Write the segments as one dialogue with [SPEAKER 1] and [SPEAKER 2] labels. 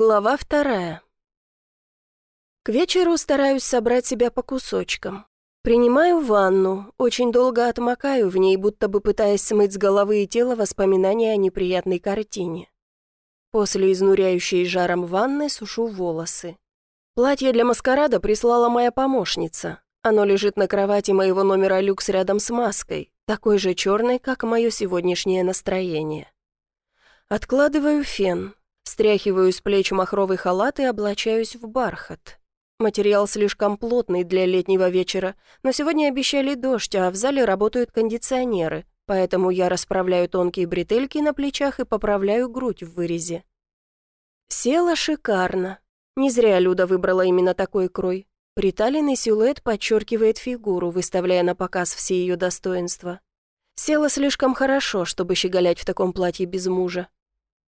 [SPEAKER 1] Глава вторая. К вечеру стараюсь собрать себя по кусочкам. Принимаю ванну, очень долго отмокаю в ней, будто бы пытаясь смыть с головы и тела воспоминания о неприятной картине. После изнуряющей жаром ванны сушу волосы. Платье для маскарада прислала моя помощница. Оно лежит на кровати моего номера люкс рядом с маской, такой же черной, как мое сегодняшнее настроение. Откладываю фен, Стряхиваю с плеч махровый халат и облачаюсь в бархат. Материал слишком плотный для летнего вечера, но сегодня обещали дождь, а в зале работают кондиционеры, поэтому я расправляю тонкие бретельки на плечах и поправляю грудь в вырезе. Села шикарно. Не зря Люда выбрала именно такой крой. Приталенный силуэт подчеркивает фигуру, выставляя на показ все ее достоинства. Села слишком хорошо, чтобы щеголять в таком платье без мужа.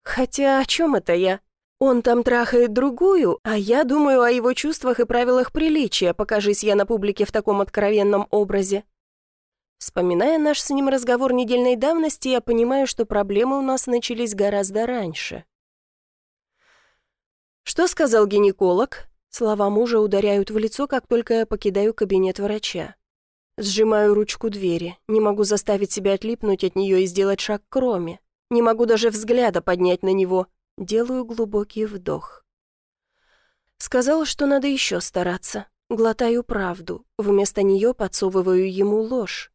[SPEAKER 1] Хотя о чем это я? Он там трахает другую, а я думаю о его чувствах и правилах приличия, покажись я на публике в таком откровенном образе. Вспоминая наш с ним разговор недельной давности, я понимаю, что проблемы у нас начались гораздо раньше. «Что сказал гинеколог?» Слова мужа ударяют в лицо, как только я покидаю кабинет врача. Сжимаю ручку двери, не могу заставить себя отлипнуть от нее и сделать шаг к Роме. Не могу даже взгляда поднять на него. Делаю глубокий вдох. Сказал, что надо еще стараться. Глотаю правду. Вместо нее подсовываю ему ложь.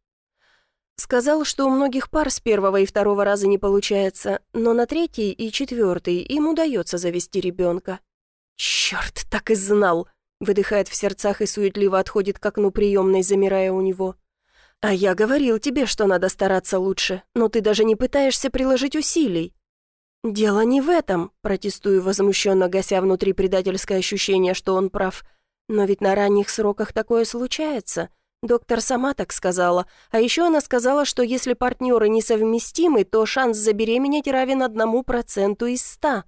[SPEAKER 1] Сказал, что у многих пар с первого и второго раза не получается, но на третий и четвертый им удается завести ребенка. «Черт, так и знал!» Выдыхает в сердцах и суетливо отходит к окну приемной, замирая у него. «А я говорил тебе, что надо стараться лучше, но ты даже не пытаешься приложить усилий». «Дело не в этом», — протестую возмущенно, гася внутри предательское ощущение, что он прав. «Но ведь на ранних сроках такое случается. Доктор сама так сказала. А еще она сказала, что если партнеры несовместимы, то шанс забеременеть равен одному проценту из ста».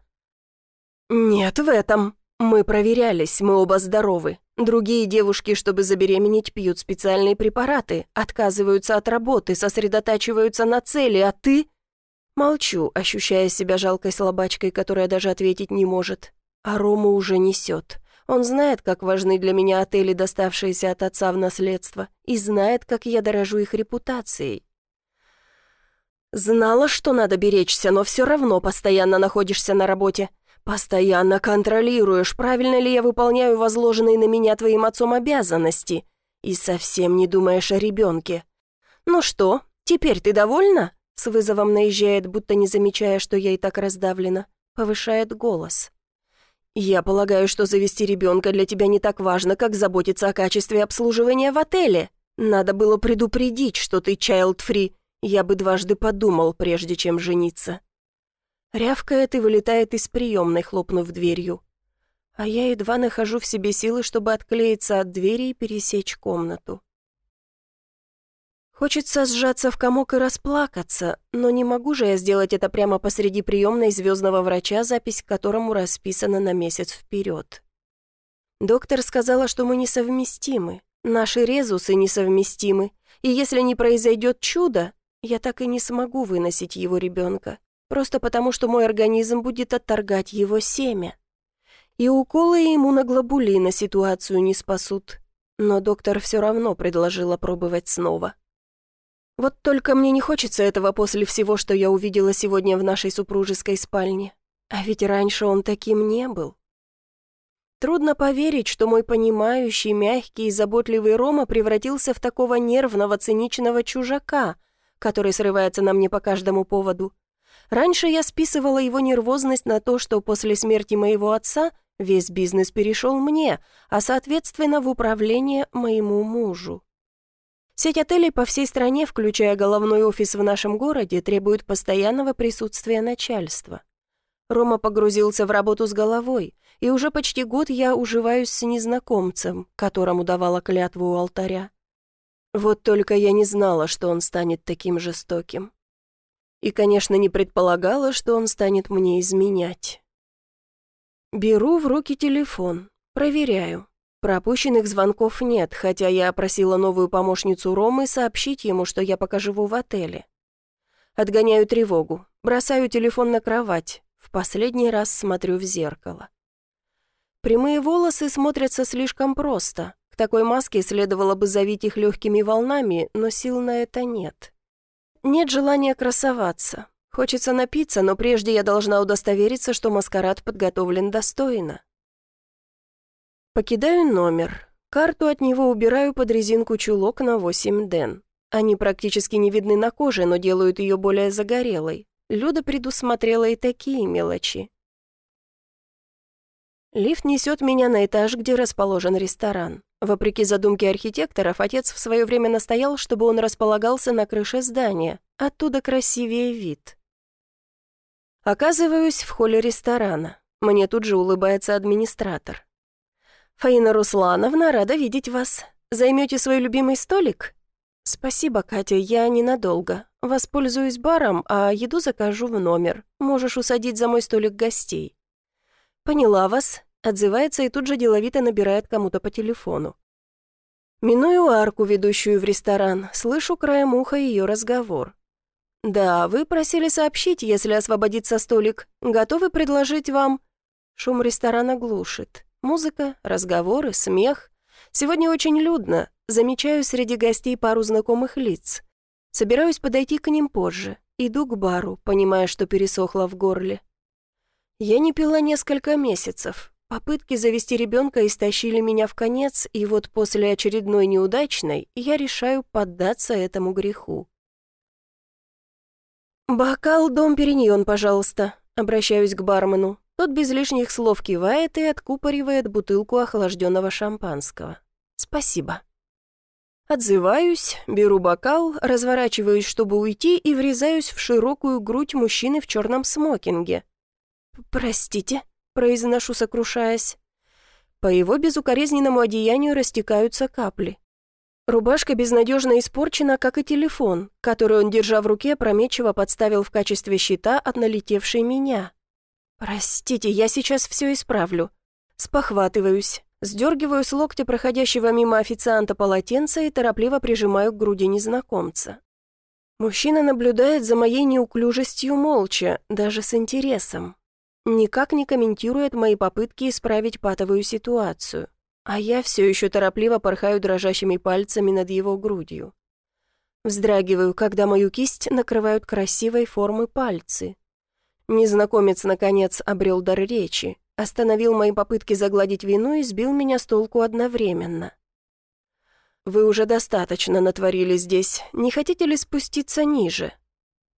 [SPEAKER 1] «Нет в этом. Мы проверялись, мы оба здоровы. Другие девушки, чтобы забеременеть, пьют специальные препараты, отказываются от работы, сосредотачиваются на цели, а ты...» Молчу, ощущая себя жалкой слабачкой, которая даже ответить не может. А Рому уже несет. Он знает, как важны для меня отели, доставшиеся от отца в наследство, и знает, как я дорожу их репутацией. Знала, что надо беречься, но все равно постоянно находишься на работе. Постоянно контролируешь, правильно ли я выполняю возложенные на меня твоим отцом обязанности. И совсем не думаешь о ребенке. Ну что, теперь ты довольна? С вызовом наезжает, будто не замечая, что я и так раздавлена. Повышает голос. «Я полагаю, что завести ребенка для тебя не так важно, как заботиться о качестве обслуживания в отеле. Надо было предупредить, что ты child-free. Я бы дважды подумал, прежде чем жениться». Рявкает и вылетает из приемной, хлопнув дверью. А я едва нахожу в себе силы, чтобы отклеиться от двери и пересечь комнату. Хочется сжаться в комок и расплакаться, но не могу же я сделать это прямо посреди приемной звездного врача, запись к которому расписана на месяц вперед. Доктор сказала, что мы несовместимы, наши резусы несовместимы, и если не произойдет чудо, я так и не смогу выносить его ребенка просто потому, что мой организм будет отторгать его семя. И уколы иммуноглобулина ситуацию не спасут. Но доктор все равно предложила пробовать снова. Вот только мне не хочется этого после всего, что я увидела сегодня в нашей супружеской спальне. А ведь раньше он таким не был. Трудно поверить, что мой понимающий, мягкий и заботливый Рома превратился в такого нервного, циничного чужака, который срывается на мне по каждому поводу. Раньше я списывала его нервозность на то, что после смерти моего отца весь бизнес перешел мне, а, соответственно, в управление моему мужу. Сеть отелей по всей стране, включая головной офис в нашем городе, требует постоянного присутствия начальства. Рома погрузился в работу с головой, и уже почти год я уживаюсь с незнакомцем, которому давала клятву у алтаря. Вот только я не знала, что он станет таким жестоким и, конечно, не предполагала, что он станет мне изменять. Беру в руки телефон, проверяю. Пропущенных звонков нет, хотя я просила новую помощницу Ромы сообщить ему, что я пока живу в отеле. Отгоняю тревогу, бросаю телефон на кровать, В последний раз смотрю в зеркало. Прямые волосы смотрятся слишком просто. К такой маске следовало бы завить их легкими волнами, но сил на это нет. Нет желания красоваться. Хочется напиться, но прежде я должна удостовериться, что маскарад подготовлен достойно. Покидаю номер. Карту от него убираю под резинку чулок на 8 ден. Они практически не видны на коже, но делают ее более загорелой. Люда предусмотрела и такие мелочи. Лифт несет меня на этаж, где расположен ресторан. Вопреки задумке архитекторов, отец в свое время настоял, чтобы он располагался на крыше здания. Оттуда красивее вид. Оказываюсь в холле ресторана. Мне тут же улыбается администратор. «Фаина Руслановна, рада видеть вас. Займете свой любимый столик?» «Спасибо, Катя, я ненадолго. Воспользуюсь баром, а еду закажу в номер. Можешь усадить за мой столик гостей». «Поняла вас», — отзывается и тут же деловито набирает кому-то по телефону. Миную арку, ведущую в ресторан, слышу краем уха ее разговор. «Да, вы просили сообщить, если освободится столик. Готовы предложить вам...» Шум ресторана глушит. Музыка, разговоры, смех. Сегодня очень людно. Замечаю среди гостей пару знакомых лиц. Собираюсь подойти к ним позже. Иду к бару, понимая, что пересохло в горле. Я не пила несколько месяцев. Попытки завести ребенка истощили меня в конец, и вот после очередной неудачной я решаю поддаться этому греху. «Бокал Дом Периньон, пожалуйста», — обращаюсь к бармену. Тот без лишних слов кивает и откупоривает бутылку охлажденного шампанского. «Спасибо». Отзываюсь, беру бокал, разворачиваюсь, чтобы уйти, и врезаюсь в широкую грудь мужчины в черном смокинге. «Простите», — произношу, сокрушаясь. По его безукоризненному одеянию растекаются капли. Рубашка безнадежно испорчена, как и телефон, который он, держа в руке, опрометчиво подставил в качестве щита от налетевшей меня. «Простите, я сейчас все исправлю». Спохватываюсь, сдергиваю с локтя проходящего мимо официанта полотенца и торопливо прижимаю к груди незнакомца. Мужчина наблюдает за моей неуклюжестью молча, даже с интересом никак не комментирует мои попытки исправить патовую ситуацию, а я все еще торопливо порхаю дрожащими пальцами над его грудью. Вздрагиваю, когда мою кисть накрывают красивой формы пальцы. Незнакомец, наконец, обрел дар речи, остановил мои попытки загладить вину и сбил меня с толку одновременно. «Вы уже достаточно натворили здесь. Не хотите ли спуститься ниже?»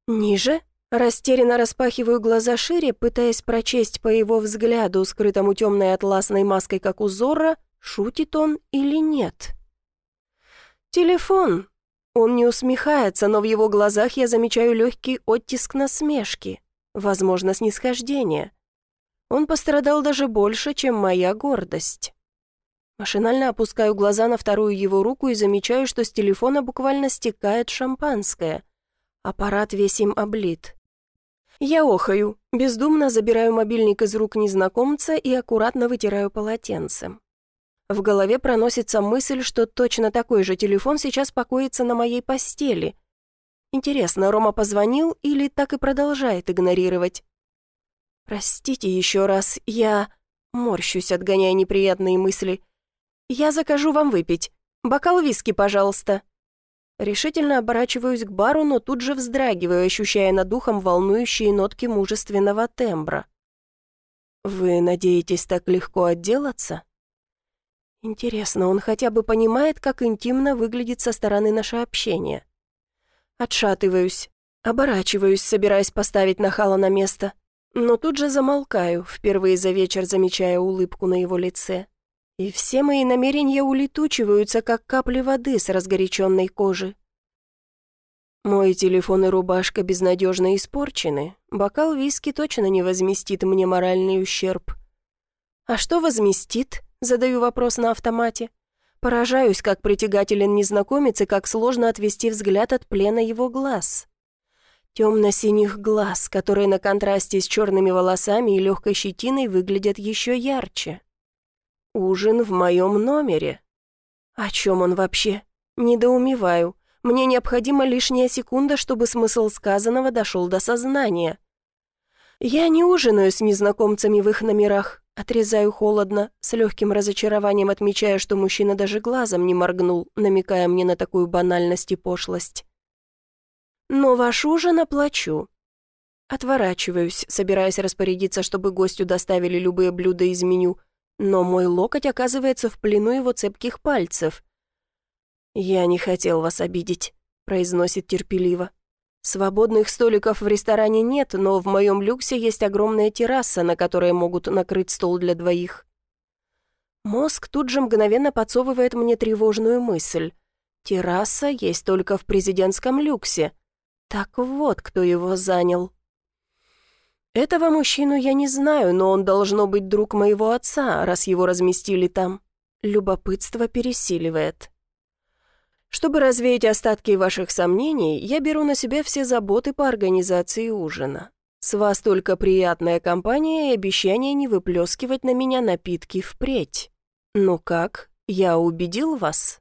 [SPEAKER 1] «Ниже?» Растерянно распахиваю глаза шире, пытаясь прочесть по его взгляду, скрытому темной атласной маской, как у Зорро, шутит он или нет. «Телефон!» Он не усмехается, но в его глазах я замечаю легкий оттиск насмешки, возможно, снисхождение. Он пострадал даже больше, чем моя гордость. Машинально опускаю глаза на вторую его руку и замечаю, что с телефона буквально стекает шампанское. Аппарат весь им облит. Я охаю, бездумно забираю мобильник из рук незнакомца и аккуратно вытираю полотенцем. В голове проносится мысль, что точно такой же телефон сейчас покоится на моей постели. Интересно, Рома позвонил или так и продолжает игнорировать? «Простите еще раз, я...» Морщусь, отгоняя неприятные мысли. «Я закажу вам выпить. Бокал виски, пожалуйста». Решительно оборачиваюсь к бару, но тут же вздрагиваю, ощущая над духом волнующие нотки мужественного тембра. «Вы надеетесь так легко отделаться?» Интересно, он хотя бы понимает, как интимно выглядит со стороны наше общение. Отшатываюсь, оборачиваюсь, собираясь поставить нахала на место, но тут же замолкаю, впервые за вечер замечая улыбку на его лице и все мои намерения улетучиваются, как капли воды с разгоряченной кожи. Мой телефон и рубашка безнадежно испорчены, бокал виски точно не возместит мне моральный ущерб. А что возместит? Задаю вопрос на автомате. Поражаюсь, как притягателен незнакомец и как сложно отвести взгляд от плена его глаз. Темно-синих глаз, которые на контрасте с черными волосами и легкой щетиной выглядят еще ярче. Ужин в моем номере. О чем он вообще? Недоумеваю. Мне необходима лишняя секунда, чтобы смысл сказанного дошел до сознания. Я не ужинаю с незнакомцами в их номерах. Отрезаю холодно, с легким разочарованием отмечая, что мужчина даже глазом не моргнул, намекая мне на такую банальность и пошлость. «Но ваш ужин оплачу». Отворачиваюсь, собираясь распорядиться, чтобы гостю доставили любые блюда из меню, но мой локоть оказывается в плену его цепких пальцев. «Я не хотел вас обидеть», — произносит терпеливо. Свободных столиков в ресторане нет, но в моем люксе есть огромная терраса, на которой могут накрыть стол для двоих. Мозг тут же мгновенно подсовывает мне тревожную мысль. Терраса есть только в президентском люксе. Так вот, кто его занял. Этого мужчину я не знаю, но он должно быть друг моего отца, раз его разместили там. Любопытство пересиливает. Чтобы развеять остатки ваших сомнений, я беру на себя все заботы по организации ужина. С вас только приятная компания и обещание не выплескивать на меня напитки впредь. Ну как, я убедил вас?»